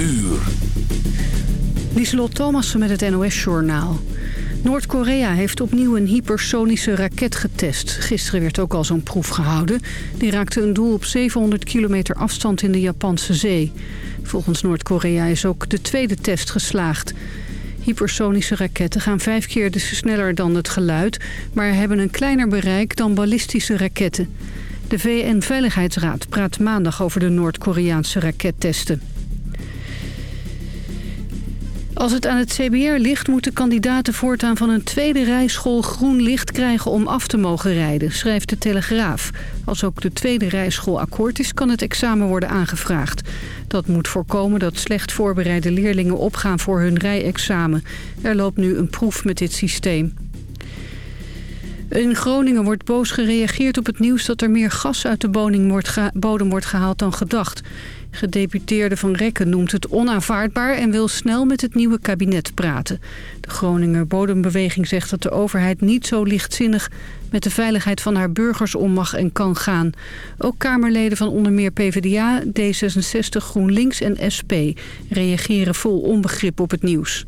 uur. Lieselot Thomassen met het NOS-journaal. Noord-Korea heeft opnieuw een hypersonische raket getest. Gisteren werd ook al zo'n proef gehouden. Die raakte een doel op 700 kilometer afstand in de Japanse zee. Volgens Noord-Korea is ook de tweede test geslaagd. Hypersonische raketten gaan vijf keer dus sneller dan het geluid... maar hebben een kleiner bereik dan ballistische raketten. De VN-veiligheidsraad praat maandag over de Noord-Koreaanse rakettesten. Als het aan het CBR ligt, moeten kandidaten voortaan van een tweede rijschool groen licht krijgen om af te mogen rijden, schrijft de Telegraaf. Als ook de tweede rijschool akkoord is, kan het examen worden aangevraagd. Dat moet voorkomen dat slecht voorbereide leerlingen opgaan voor hun rijexamen. Er loopt nu een proef met dit systeem. In Groningen wordt boos gereageerd op het nieuws dat er meer gas uit de bodem wordt gehaald dan gedacht. Gedeputeerde Van Rekken noemt het onaanvaardbaar en wil snel met het nieuwe kabinet praten. De Groninger Bodembeweging zegt dat de overheid niet zo lichtzinnig met de veiligheid van haar burgers om mag en kan gaan. Ook Kamerleden van onder meer PvdA, D66, GroenLinks en SP reageren vol onbegrip op het nieuws.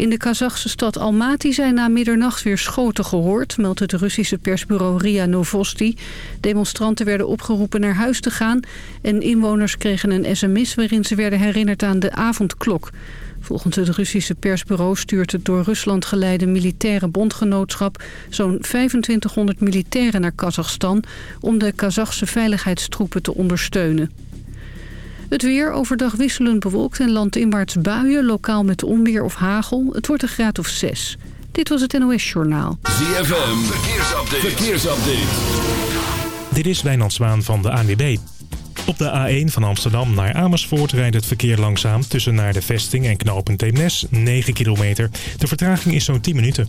In de Kazachse stad Almaty zijn na middernacht weer schoten gehoord, meldt het Russische persbureau RIA Novosti. Demonstranten werden opgeroepen naar huis te gaan en inwoners kregen een sms waarin ze werden herinnerd aan de avondklok. Volgens het Russische persbureau stuurt het door Rusland geleide militaire bondgenootschap zo'n 2500 militairen naar Kazachstan om de Kazachse veiligheidstroepen te ondersteunen. Het weer overdag wisselend bewolkt en landinwaarts buien, lokaal met onweer of hagel. Het wordt een graad of 6. Dit was het NOS Journaal. ZFM, verkeersupdate. verkeersupdate. Dit is Wijnand Zwaan van de ANWB. Op de A1 van Amsterdam naar Amersfoort rijdt het verkeer langzaam... tussen naar de vesting en knooppunt Eemnes, 9 kilometer. De vertraging is zo'n 10 minuten.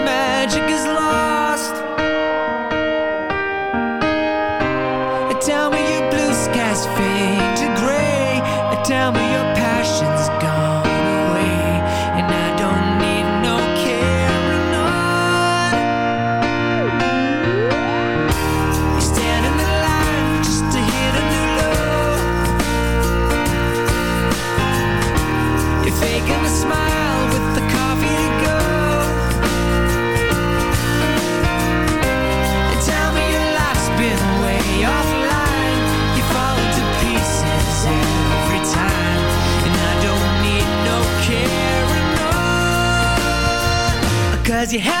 you had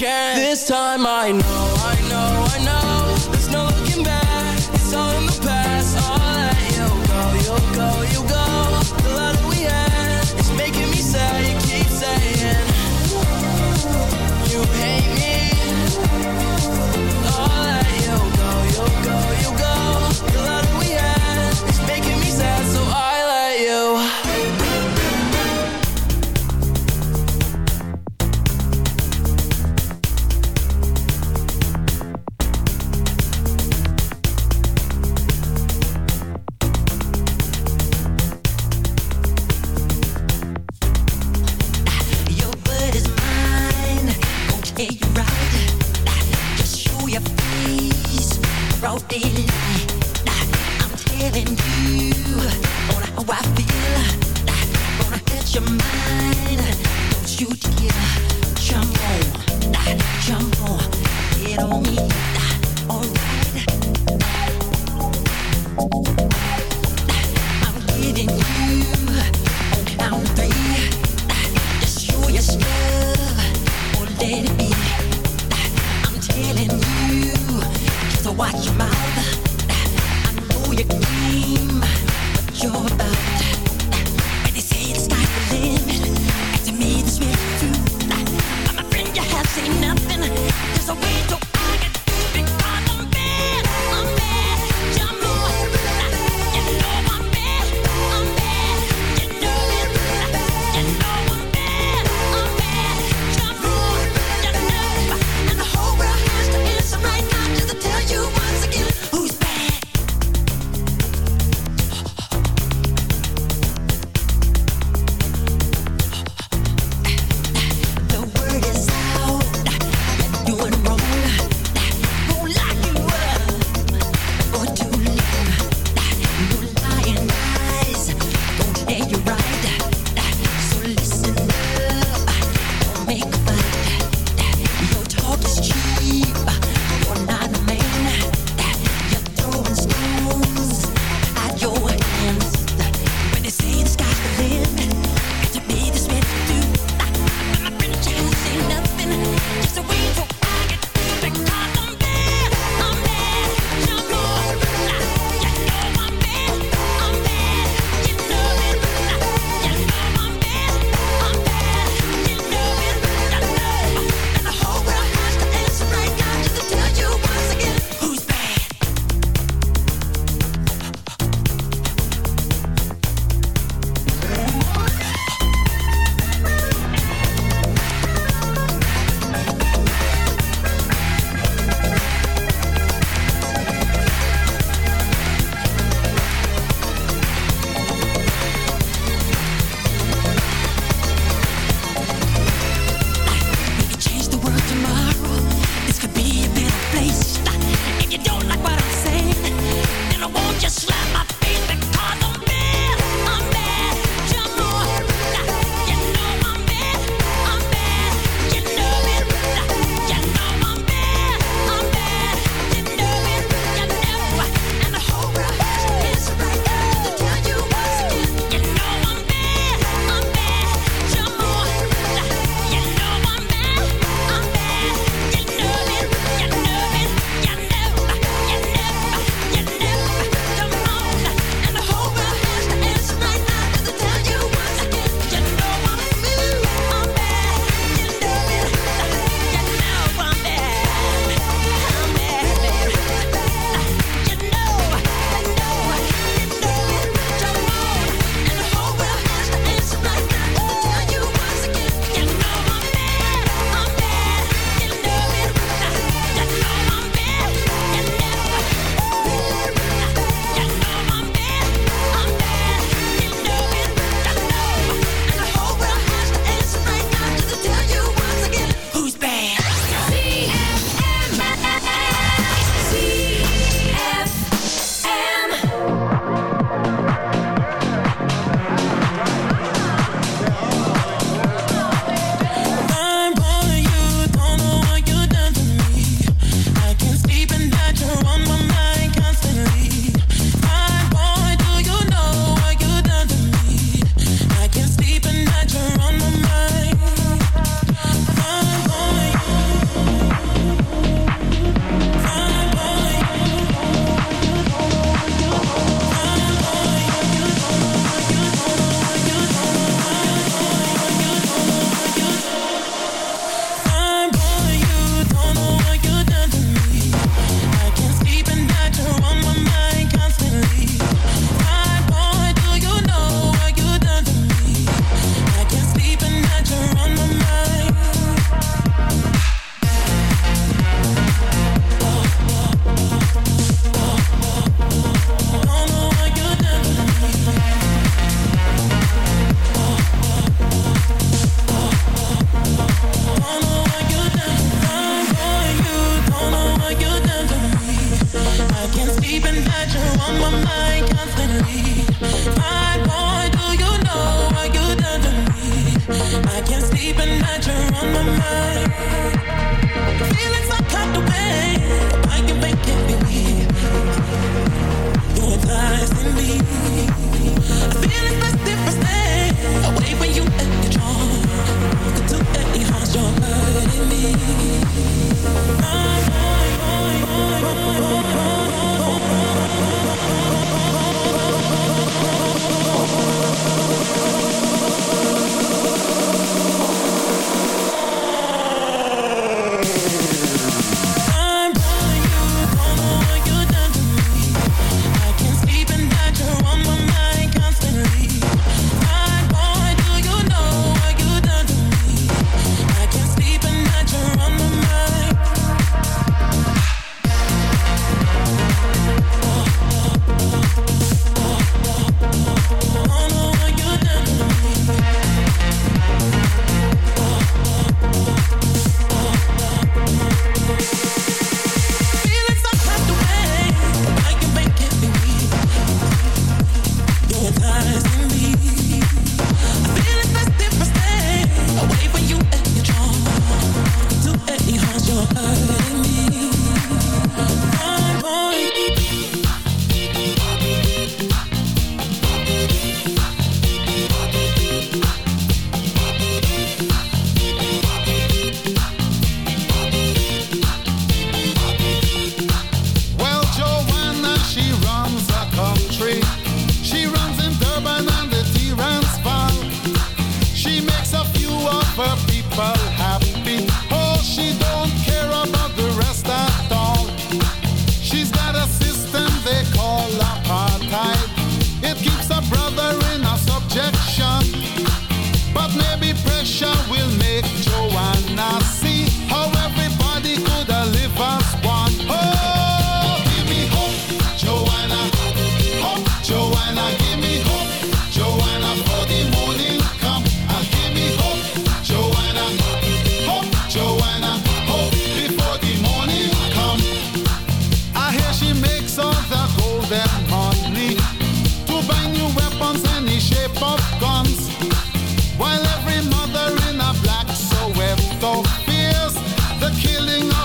This time I know, I know. me.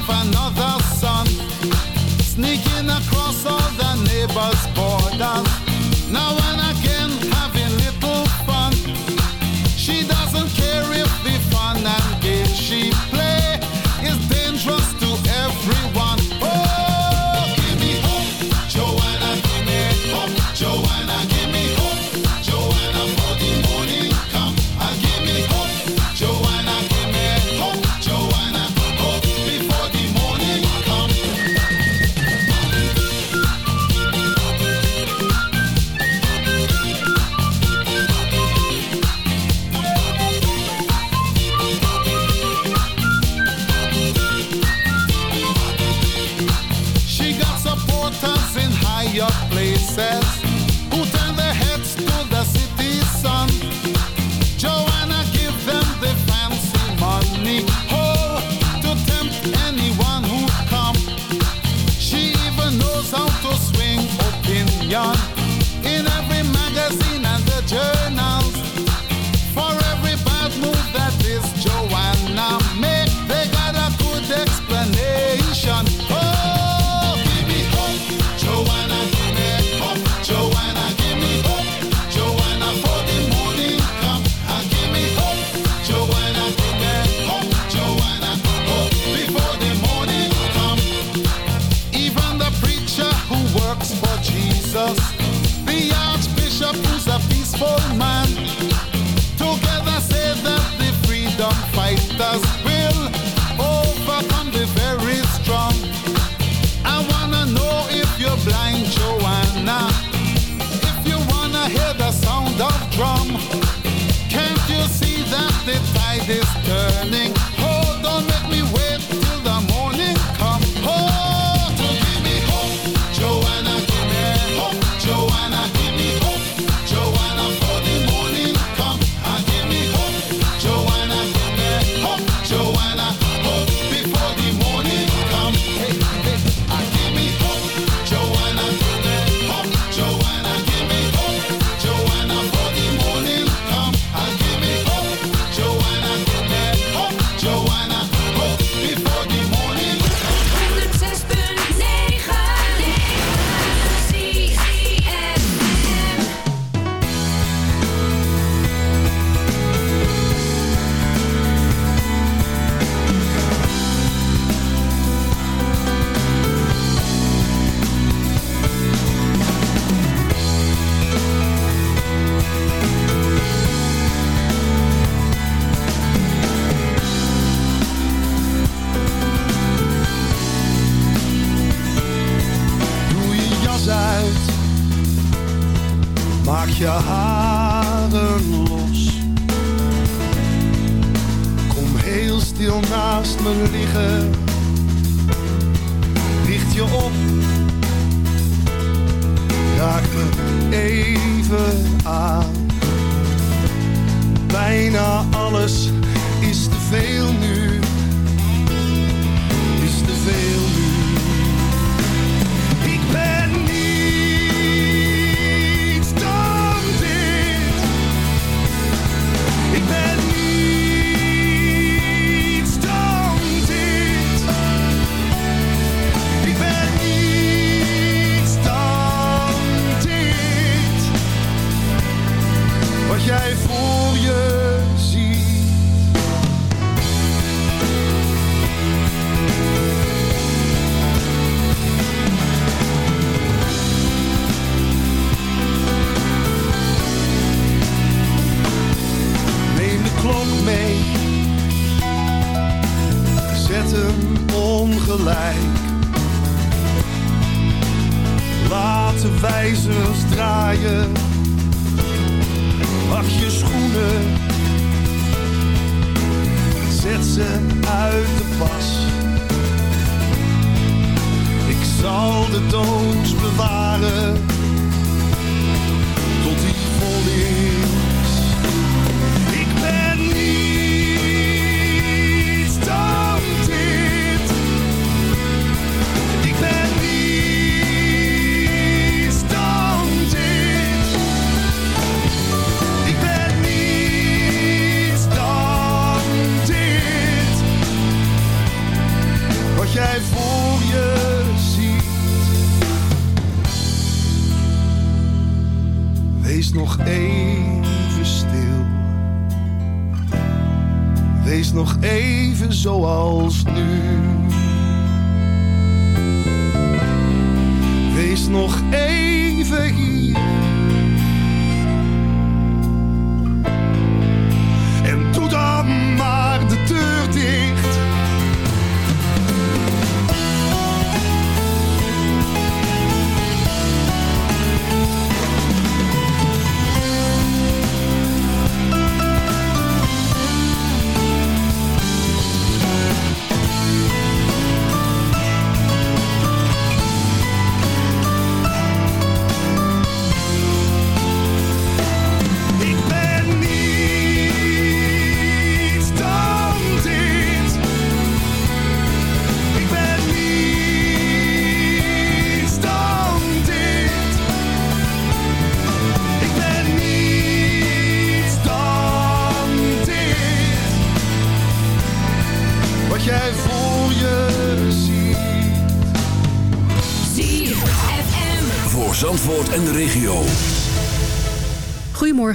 of another sun, sneaking across all the neighbors' borders. Drum,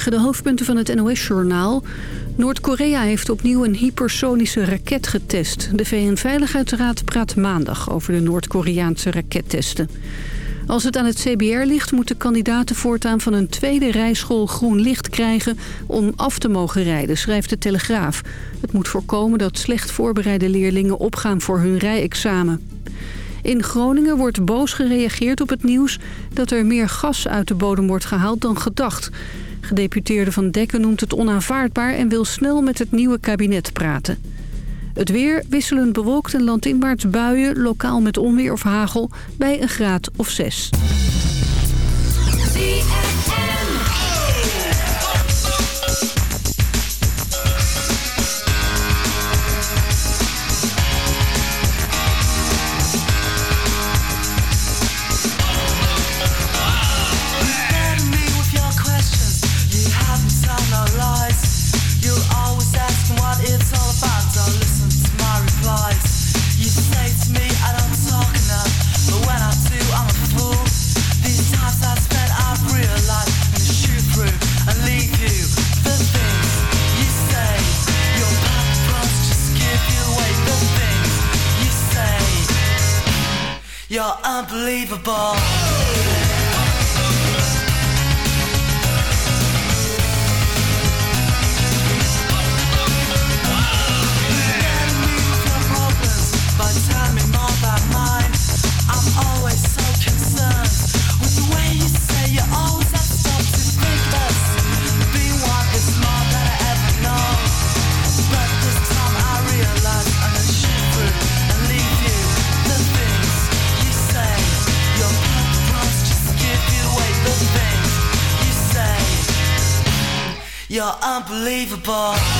De hoofdpunten van het NOS-journaal. Noord-Korea heeft opnieuw een hypersonische raket getest. De VN-veiligheidsraad praat maandag over de Noord-Koreaanse rakettesten. Als het aan het CBR ligt, moeten kandidaten voortaan van een tweede rijschool groen licht krijgen om af te mogen rijden, schrijft de Telegraaf. Het moet voorkomen dat slecht voorbereide leerlingen opgaan voor hun rijexamen. In Groningen wordt boos gereageerd op het nieuws dat er meer gas uit de bodem wordt gehaald dan gedacht. Gedeputeerde Van Dekken noemt het onaanvaardbaar en wil snel met het nieuwe kabinet praten. Het weer wisselend bewolkt en landinwaarts buien, lokaal met onweer of hagel, bij een graad of zes. Unbelievable. Unbelievable.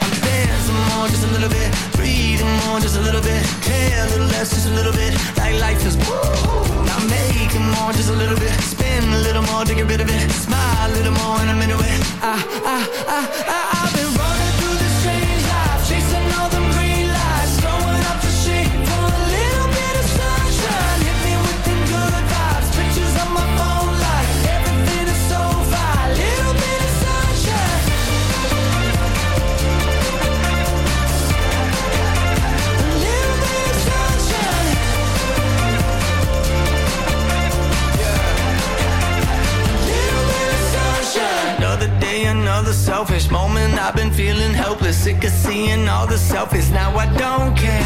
I'm more, just a little bit. Breathing more, just a little bit. Care a little less, just a little bit. Like life is woo Not making more, just a little bit. Spin a little more to get rid of it. Smile a little more and I'm into it. I, I, I, I, I've sick of seeing all the selfies. Now I don't care.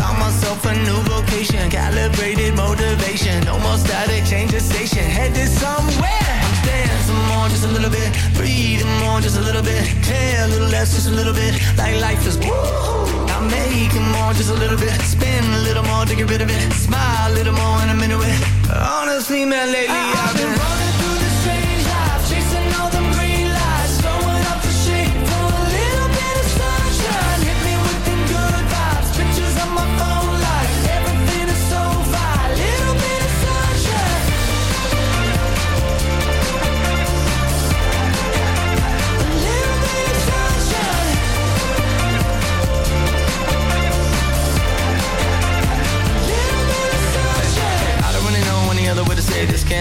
Found myself a new vocation, calibrated motivation. No more static, change the station, headed somewhere. I'm staying some more, just a little bit. Breathing more, just a little bit. Care a little less, just a little bit. Like life is woo. I'm making more, just a little bit. Spin a little more to get rid of it. Smile a little more in a minute. Honestly, man, lately ah, ah. I've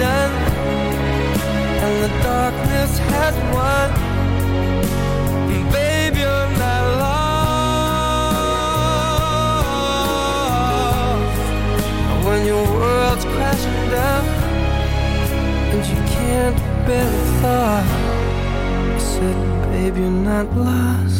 done and the darkness has won. And babe, you're not lost. When your world's crashing down and you can't bear the thought, I said, babe, you're not lost.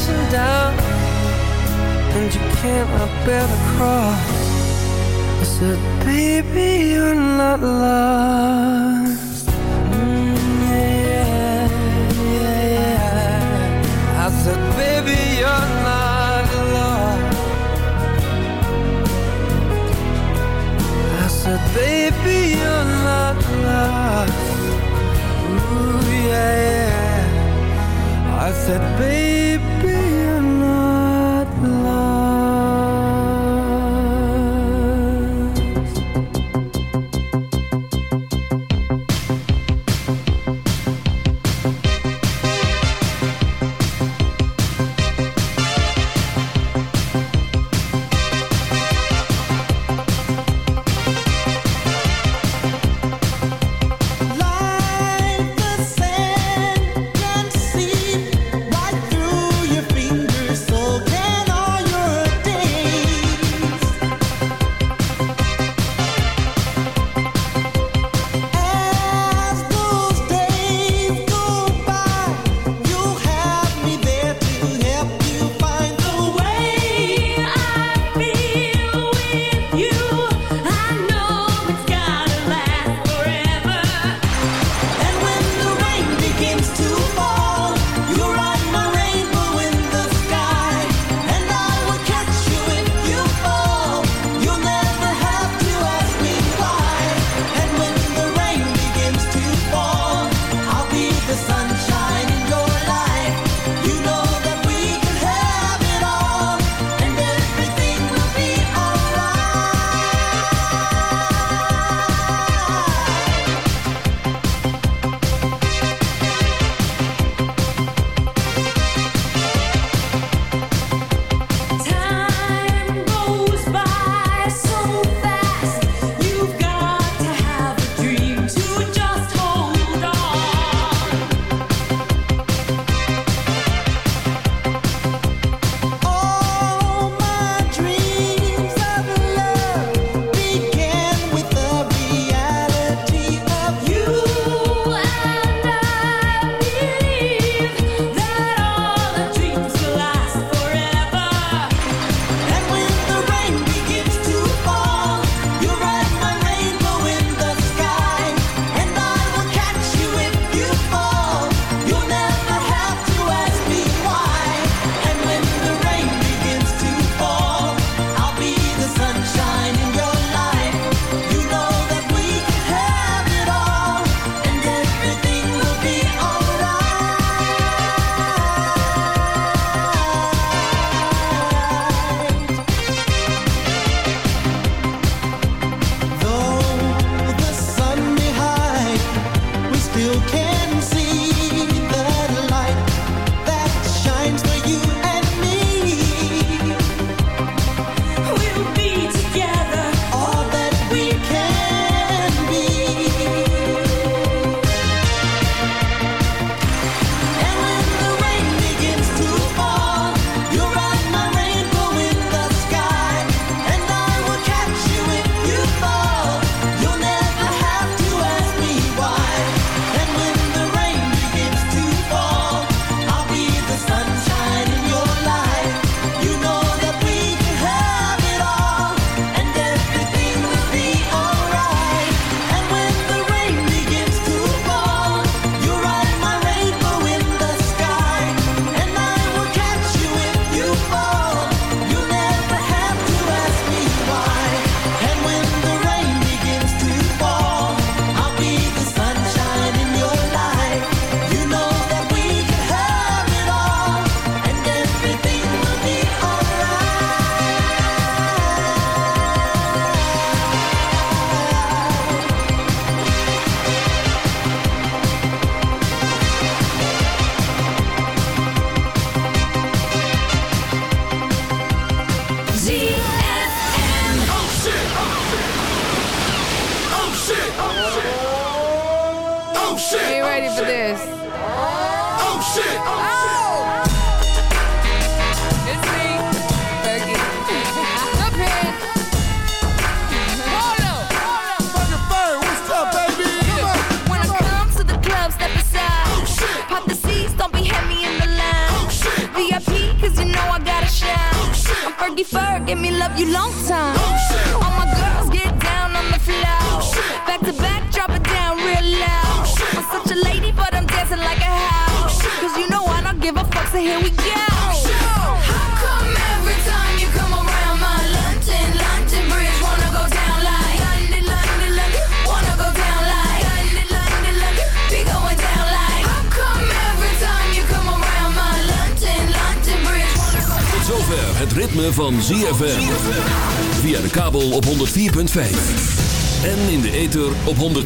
crashing down, and you cannot bear the cross. I said, baby, you're not lost.